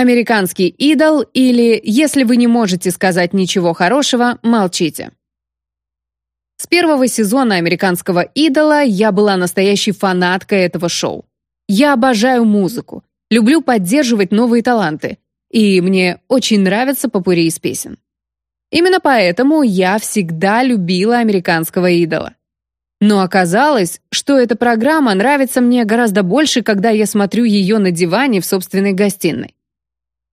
Американский идол или «Если вы не можете сказать ничего хорошего, молчите». С первого сезона «Американского идола» я была настоящей фанаткой этого шоу. Я обожаю музыку, люблю поддерживать новые таланты, и мне очень нравится попури из песен. Именно поэтому я всегда любила «Американского идола». Но оказалось, что эта программа нравится мне гораздо больше, когда я смотрю ее на диване в собственной гостиной.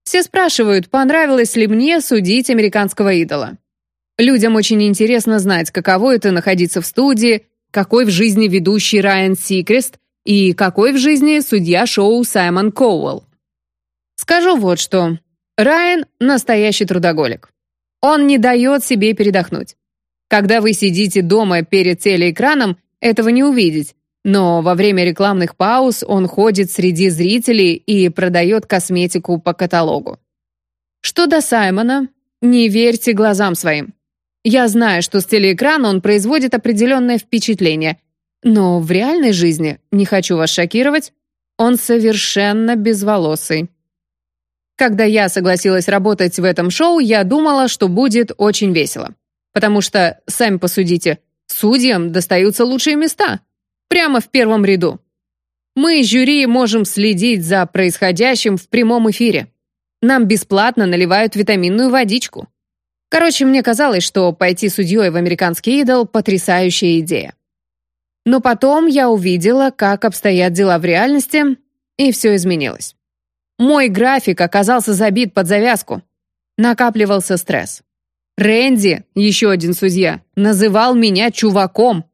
Все спрашивают, понравилось ли мне судить американского идола. Людям очень интересно знать, каково это находиться в студии, какой в жизни ведущий Райан Сикрест и какой в жизни судья шоу Саймон Коуэлл. Скажу вот что. Райан — настоящий трудоголик. Он не дает себе передохнуть. Когда вы сидите дома перед телеэкраном, этого не увидеть, но во время рекламных пауз он ходит среди зрителей и продает косметику по каталогу. Что до Саймона, не верьте глазам своим. Я знаю, что с телеэкрана он производит определенное впечатление, но в реальной жизни, не хочу вас шокировать, он совершенно безволосый. Когда я согласилась работать в этом шоу, я думала, что будет очень весело. Потому что, сами посудите, судьям достаются лучшие места. Прямо в первом ряду. Мы, жюри, можем следить за происходящим в прямом эфире. Нам бесплатно наливают витаминную водичку. Короче, мне казалось, что пойти судьей в «Американский идол» — потрясающая идея. Но потом я увидела, как обстоят дела в реальности, и все изменилось. Мой график оказался забит под завязку. Накапливался стресс. Рэнди, еще один судья, называл меня чуваком.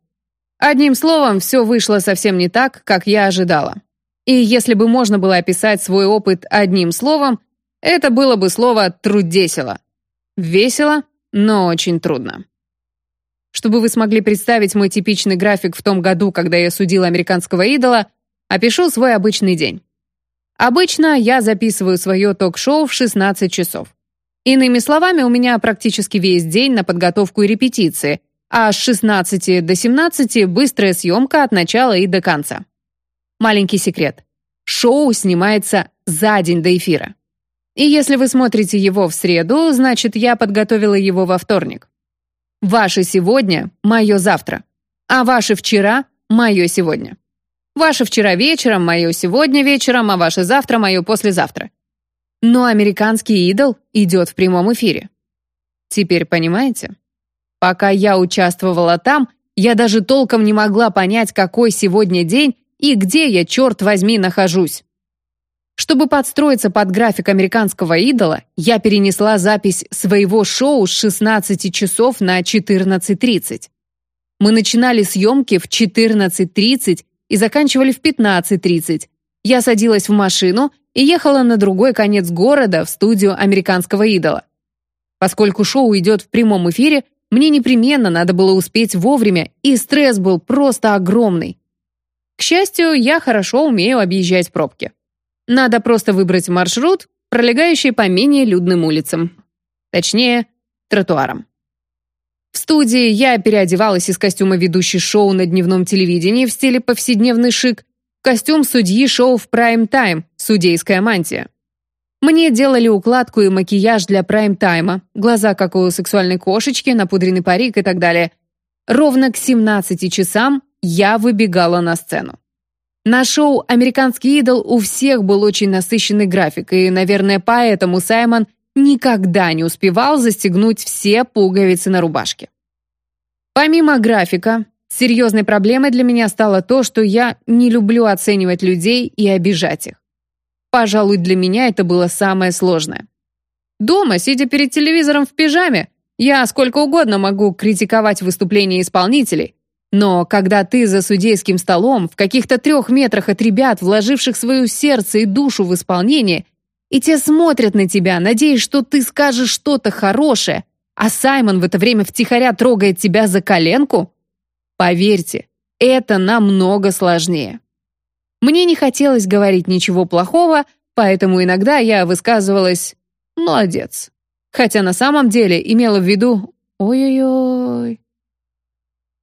Одним словом, все вышло совсем не так, как я ожидала. И если бы можно было описать свой опыт одним словом, это было бы слово «трудесело». Весело, но очень трудно. Чтобы вы смогли представить мой типичный график в том году, когда я судила американского идола, опишу свой обычный день. Обычно я записываю свое ток-шоу в 16 часов. Иными словами, у меня практически весь день на подготовку и репетиции, а с 16 до 17 быстрая съемка от начала и до конца. Маленький секрет. Шоу снимается за день до эфира. И если вы смотрите его в среду, значит, я подготовила его во вторник. Ваше сегодня – мое завтра, а ваше вчера – мое сегодня. Ваше вчера вечером – мое сегодня вечером, а ваше завтра – мое послезавтра. Но американский идол идет в прямом эфире. Теперь понимаете? Пока я участвовала там, я даже толком не могла понять, какой сегодня день и где я, черт возьми, нахожусь. Чтобы подстроиться под график американского идола, я перенесла запись своего шоу с 16 часов на 14.30. Мы начинали съемки в 14.30 и заканчивали в 15.30. Я садилась в машину и ехала на другой конец города в студию американского идола. Поскольку шоу идет в прямом эфире, мне непременно надо было успеть вовремя, и стресс был просто огромный. К счастью, я хорошо умею объезжать пробки. Надо просто выбрать маршрут, пролегающий по менее людным улицам. Точнее, тротуарам. В студии я переодевалась из костюма ведущей шоу на дневном телевидении в стиле повседневный шик костюм судьи шоу в прайм-тайм «Судейская мантия». Мне делали укладку и макияж для прайм-тайма, глаза, как у сексуальной кошечки, напудренный парик и так далее. Ровно к 17 часам я выбегала на сцену. На шоу «Американский идол» у всех был очень насыщенный график, и, наверное, поэтому Саймон никогда не успевал застегнуть все пуговицы на рубашке. Помимо графика, серьезной проблемой для меня стало то, что я не люблю оценивать людей и обижать их. Пожалуй, для меня это было самое сложное. Дома, сидя перед телевизором в пижаме, я сколько угодно могу критиковать выступления исполнителей, но когда ты за судейским столом, в каких-то трех метрах от ребят, вложивших свое сердце и душу в исполнение, и те смотрят на тебя, надеясь, что ты скажешь что-то хорошее, а Саймон в это время втихаря трогает тебя за коленку, поверьте, это намного сложнее. Мне не хотелось говорить ничего плохого, поэтому иногда я высказывалась «молодец», хотя на самом деле имела в виду «ой-ой-ой».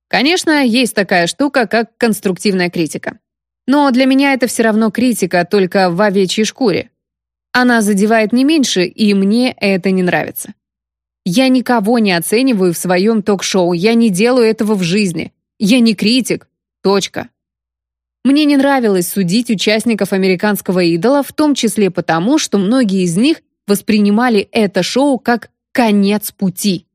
Конечно, есть такая штука, как конструктивная критика. Но для меня это все равно критика, только в овечьей шкуре. Она задевает не меньше, и мне это не нравится. Я никого не оцениваю в своем ток-шоу, я не делаю этого в жизни. Я не критик. Точка. Мне не нравилось судить участников «Американского идола», в том числе потому, что многие из них воспринимали это шоу как конец пути.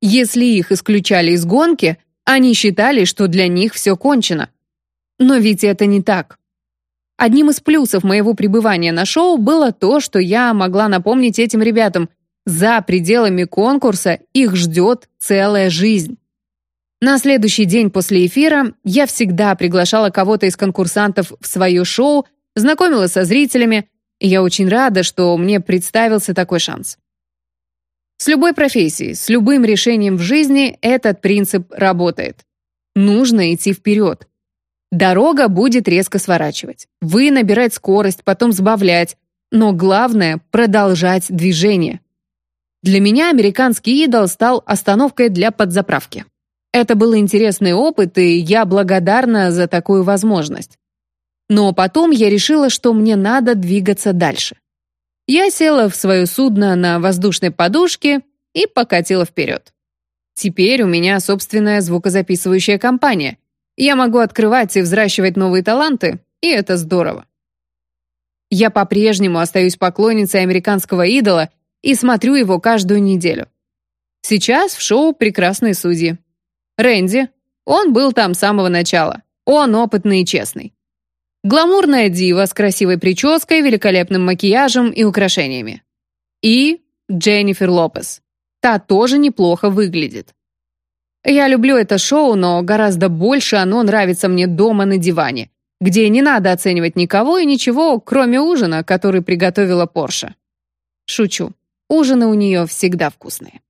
Если их исключали из гонки, они считали, что для них все кончено. Но ведь это не так. Одним из плюсов моего пребывания на шоу было то, что я могла напомнить этим ребятам, за пределами конкурса их ждет целая жизнь. На следующий день после эфира я всегда приглашала кого-то из конкурсантов в свое шоу, знакомила со зрителями, и я очень рада, что мне представился такой шанс. С любой профессией, с любым решением в жизни этот принцип работает. Нужно идти вперед. Дорога будет резко сворачивать. Вы набирать скорость, потом сбавлять. Но главное — продолжать движение. Для меня американский идол стал остановкой для подзаправки. Это был интересный опыт, и я благодарна за такую возможность. Но потом я решила, что мне надо двигаться дальше. Я села в свое судно на воздушной подушке и покатила вперед. Теперь у меня собственная звукозаписывающая компания, я могу открывать и взращивать новые таланты, и это здорово. Я по-прежнему остаюсь поклонницей американского идола и смотрю его каждую неделю. Сейчас в шоу прекрасные судьи. Рэнди, он был там с самого начала. Он опытный и честный. Гламурная дива с красивой прической, великолепным макияжем и украшениями. И Дженнифер Лопес. Та тоже неплохо выглядит. Я люблю это шоу, но гораздо больше оно нравится мне дома на диване, где не надо оценивать никого и ничего, кроме ужина, который приготовила Порша. Шучу. Ужины у нее всегда вкусные.